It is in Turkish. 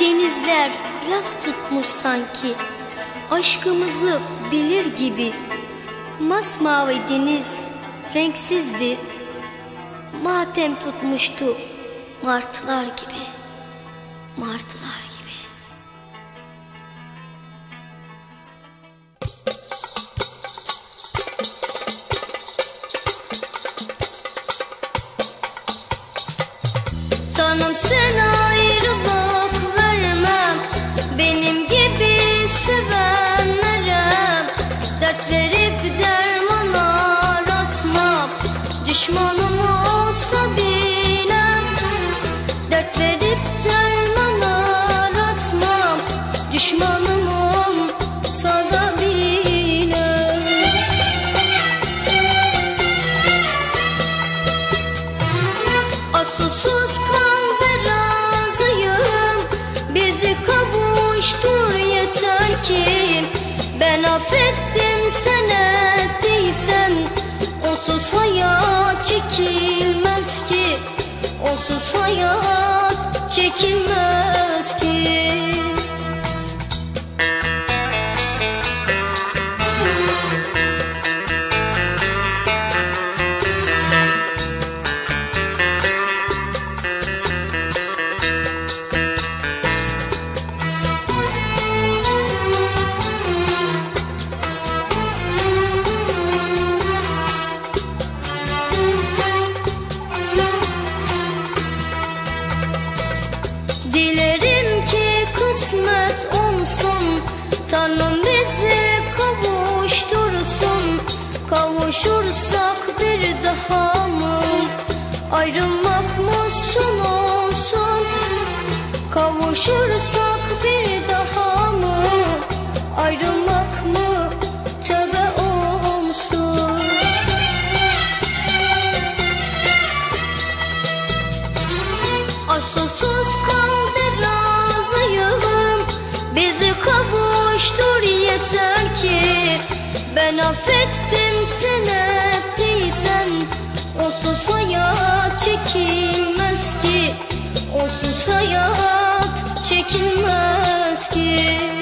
Denizler yas tutmuş sanki. Aşkımızı bilir gibi. Masmavi deniz renksizdi. Matem tutmuştu martılar gibi. Martılar gibi Tanrım sen ayrılık vermem. Benim gibi sevenlere Dert verip derman aratmam Düşmanım olsa bilem Dert verip derman aratmam Düşmanım Ben affettim sen ettiysen Onsuz hayat çekilmez ki. Onsuz hayat çekilmez ki Tanrım bizi kavuştursun. Kavuşursak bir daha mı? Ayrılmak mı son olsun? Kavuşursak bir daha mı? Ayrılmak Ben affettim sen ettiysen Onsuz hayat çekilmez ki. Onsuz hayat çekilmez ki